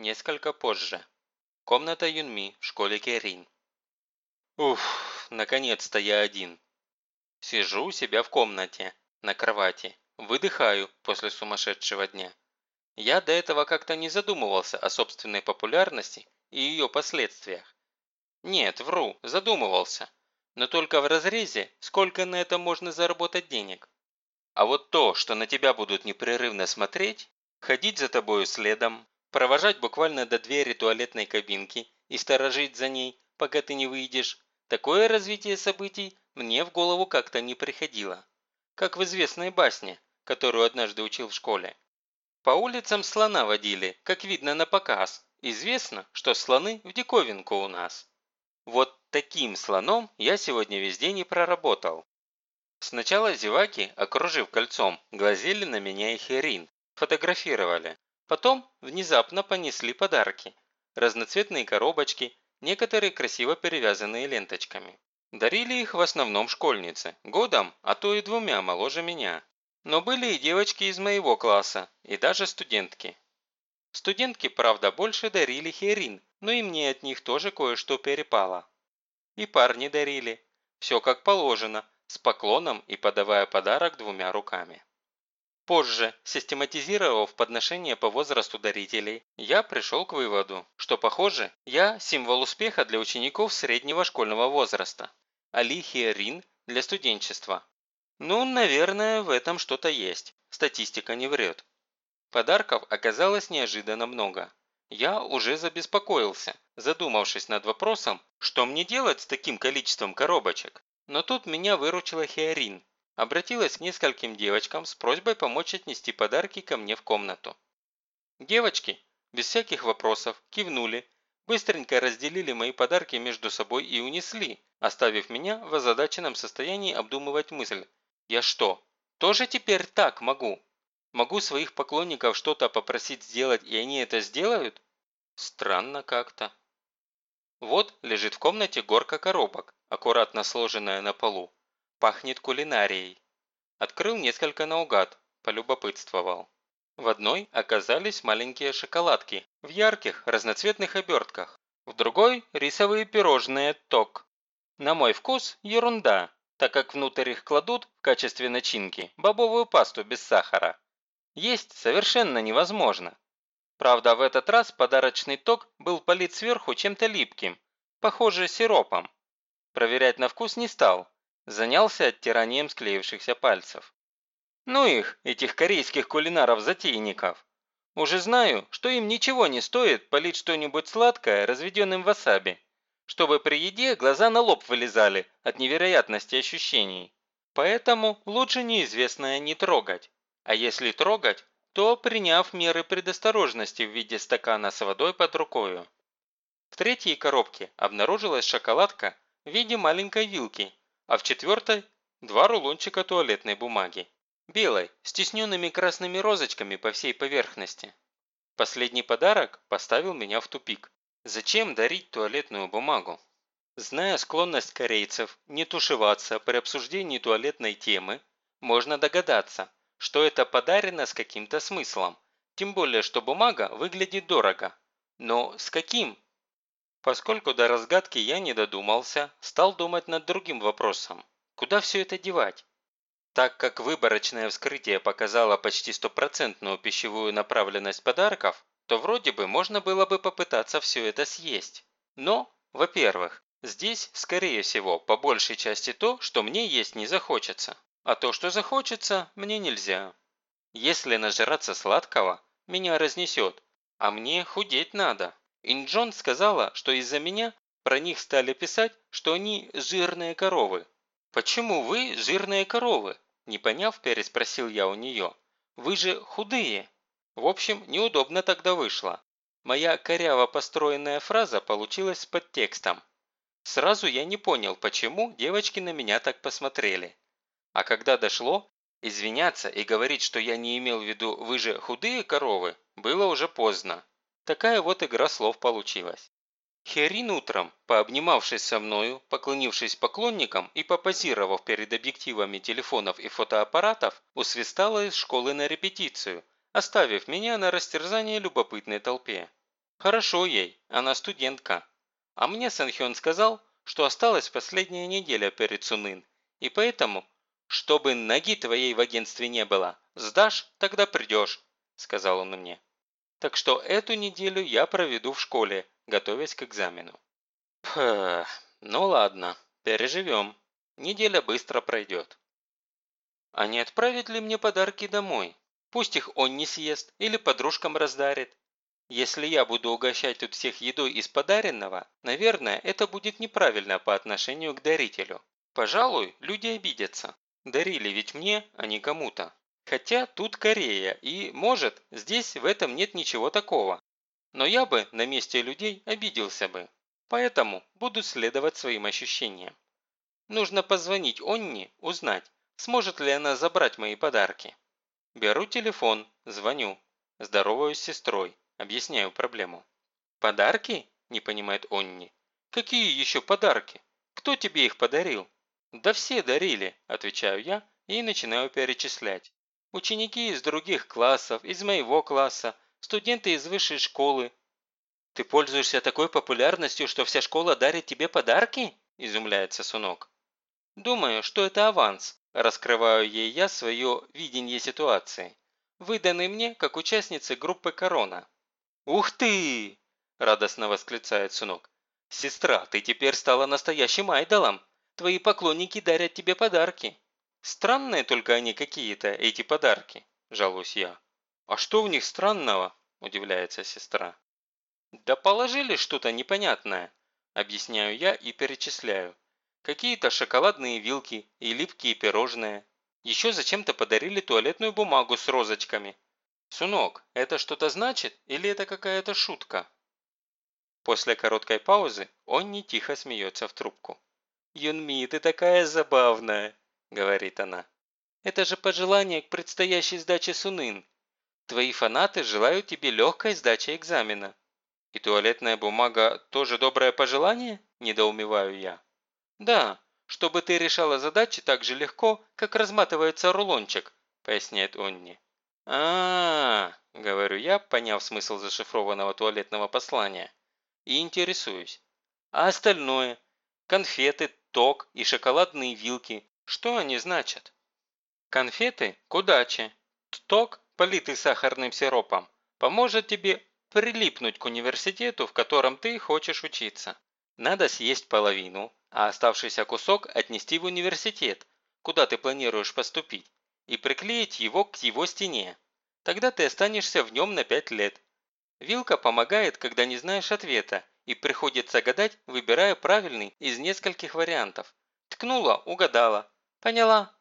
Несколько позже. Комната Юнми в школе Керин. Уф, наконец-то я один. Сижу у себя в комнате, на кровати, выдыхаю после сумасшедшего дня. Я до этого как-то не задумывался о собственной популярности и ее последствиях. Нет, вру, задумывался. Но только в разрезе, сколько на это можно заработать денег. А вот то, что на тебя будут непрерывно смотреть, ходить за тобою следом, провожать буквально до двери туалетной кабинки и сторожить за ней, пока ты не выйдешь, такое развитие событий мне в голову как-то не приходило. Как в известной басне, которую однажды учил в школе. По улицам слона водили, как видно на показ. Известно, что слоны в диковинку у нас. Вот таким слоном я сегодня весь день и проработал. Сначала зеваки, окружив кольцом, глазели на меня и Херин, фотографировали. Потом внезапно понесли подарки. Разноцветные коробочки, некоторые красиво перевязанные ленточками. Дарили их в основном школьницы, годом, а то и двумя моложе меня. Но были и девочки из моего класса, и даже студентки. Студентки, правда, больше дарили херин, но и мне от них тоже кое-что перепало. И парни дарили. Все как положено, с поклоном и подавая подарок двумя руками. Позже, систематизировав подношение по возрасту дарителей, я пришел к выводу, что, похоже, я символ успеха для учеников среднего школьного возраста, а Ли Хиерин для студенчества. Ну, наверное, в этом что-то есть. Статистика не врет. Подарков оказалось неожиданно много. Я уже забеспокоился, задумавшись над вопросом, что мне делать с таким количеством коробочек. Но тут меня выручила Хиарин. Обратилась к нескольким девочкам с просьбой помочь отнести подарки ко мне в комнату. Девочки, без всяких вопросов, кивнули, быстренько разделили мои подарки между собой и унесли, оставив меня в озадаченном состоянии обдумывать мысль, я что, тоже теперь так могу? Могу своих поклонников что-то попросить сделать, и они это сделают? Странно как-то. Вот лежит в комнате горка коробок, аккуратно сложенная на полу. Пахнет кулинарией. Открыл несколько наугад, полюбопытствовал. В одной оказались маленькие шоколадки в ярких разноцветных обертках. В другой – рисовые пирожные ток. На мой вкус – ерунда, так как внутрь их кладут в качестве начинки бобовую пасту без сахара. Есть совершенно невозможно. Правда, в этот раз подарочный ток был полит сверху чем-то липким, похоже, сиропом. Проверять на вкус не стал, занялся оттиранием склеившихся пальцев. Ну их, этих корейских кулинаров-затейников. Уже знаю, что им ничего не стоит полить что-нибудь сладкое разведенным васаби чтобы при еде глаза на лоб вылезали от невероятности ощущений. Поэтому лучше неизвестное не трогать. А если трогать, то приняв меры предосторожности в виде стакана с водой под рукою. В третьей коробке обнаружилась шоколадка в виде маленькой вилки, а в четвертой – два рулончика туалетной бумаги. Белой, с тесненными красными розочками по всей поверхности. Последний подарок поставил меня в тупик. Зачем дарить туалетную бумагу? Зная склонность корейцев не тушеваться при обсуждении туалетной темы, можно догадаться, что это подарено с каким-то смыслом, тем более, что бумага выглядит дорого. Но с каким? Поскольку до разгадки я не додумался, стал думать над другим вопросом. Куда все это девать? Так как выборочное вскрытие показало почти стопроцентную пищевую направленность подарков, то вроде бы можно было бы попытаться все это съесть. Но, во-первых, здесь, скорее всего, по большей части то, что мне есть не захочется. А то, что захочется, мне нельзя. Если нажраться сладкого, меня разнесет, а мне худеть надо. Инджон сказала, что из-за меня про них стали писать, что они жирные коровы. «Почему вы жирные коровы?» Не поняв, переспросил я у нее. «Вы же худые». В общем, неудобно тогда вышло. Моя коряво построенная фраза получилась с подтекстом. Сразу я не понял, почему девочки на меня так посмотрели. А когда дошло, извиняться и говорить, что я не имел в виду «вы же худые коровы», было уже поздно. Такая вот игра слов получилась. Херин утром, пообнимавшись со мною, поклонившись поклонникам и попозировав перед объективами телефонов и фотоаппаратов, усвистала из школы на репетицию, оставив меня на растерзание любопытной толпе. Хорошо ей, она студентка. А мне Санхён сказал, что осталась последняя неделя перед Сунын, и поэтому, чтобы ноги твоей в агентстве не было, сдашь, тогда придешь, сказал он мне. Так что эту неделю я проведу в школе, готовясь к экзамену. Пх, ну ладно, переживем. Неделя быстро пройдет. А не отправить ли мне подарки домой? Пусть их он не съест или подружкам раздарит. Если я буду угощать тут всех едой из подаренного, наверное, это будет неправильно по отношению к дарителю. Пожалуй, люди обидятся. Дарили ведь мне, а не кому-то. Хотя тут Корея, и, может, здесь в этом нет ничего такого. Но я бы на месте людей обиделся бы. Поэтому буду следовать своим ощущениям. Нужно позвонить Онни, узнать, сможет ли она забрать мои подарки. Беру телефон, звоню. Здороваюсь с сестрой. Объясняю проблему. «Подарки?» – не понимает Онни. «Какие еще подарки? Кто тебе их подарил?» «Да все дарили», – отвечаю я и начинаю перечислять. «Ученики из других классов, из моего класса, студенты из высшей школы». «Ты пользуешься такой популярностью, что вся школа дарит тебе подарки?» – изумляется Сунок. «Думаю, что это аванс», – раскрываю ей я свое видение ситуации, выданный мне как участницы группы «Корона». «Ух ты!» – радостно восклицает сынок. «Сестра, ты теперь стала настоящим айдолом. Твои поклонники дарят тебе подарки. Странные только они какие-то, эти подарки», – жалуюсь я. «А что в них странного?» – удивляется сестра. «Да положили что-то непонятное», – объясняю я и перечисляю. Какие-то шоколадные вилки и липкие пирожные. Еще зачем-то подарили туалетную бумагу с розочками. «Сунок, это что-то значит или это какая-то шутка?» После короткой паузы он не тихо смеется в трубку. «Юнми, ты такая забавная!» – говорит она. «Это же пожелание к предстоящей сдаче Сунын. Твои фанаты желают тебе легкой сдачи экзамена». «И туалетная бумага тоже доброе пожелание?» – недоумеваю я. «Да, чтобы ты решала задачи так же легко, как разматывается рулончик», – поясняет Онни а, говорю я, поняв смысл зашифрованного туалетного послания. И интересуюсь. А остальное? Конфеты, ток и шоколадные вилки. Что они значат? Конфеты – к удаче. Ток, политый сахарным сиропом, поможет тебе прилипнуть к университету, в котором ты хочешь учиться. Надо съесть половину, а оставшийся кусок отнести в университет, куда ты планируешь поступить, и приклеить его к его стене. Тогда ты останешься в нем на 5 лет. Вилка помогает, когда не знаешь ответа, и приходится гадать, выбирая правильный из нескольких вариантов. Ткнула – угадала. Поняла?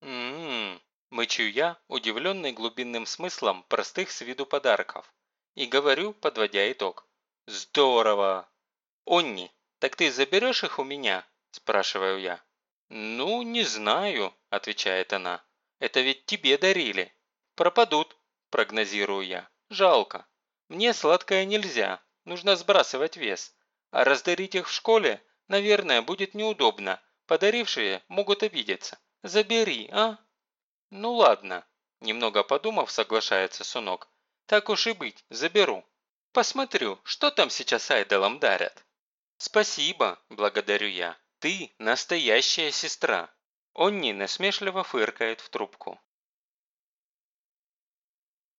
Ммм, мычу я, удивленный глубинным смыслом простых с виду подарков. И говорю, подводя итог. Здорово! Онни, так ты заберешь их у меня? Спрашиваю я. «Ну, не знаю», – отвечает она. «Это ведь тебе дарили». «Пропадут», – прогнозирую я. «Жалко. Мне сладкое нельзя, нужно сбрасывать вес. А раздарить их в школе, наверное, будет неудобно. Подарившие могут обидеться. Забери, а?» «Ну ладно», – немного подумав, соглашается Сунок. «Так уж и быть, заберу. Посмотрю, что там сейчас айдолам дарят». «Спасибо», – благодарю я. «Ты настоящая сестра». Онни насмешливо фыркает в трубку.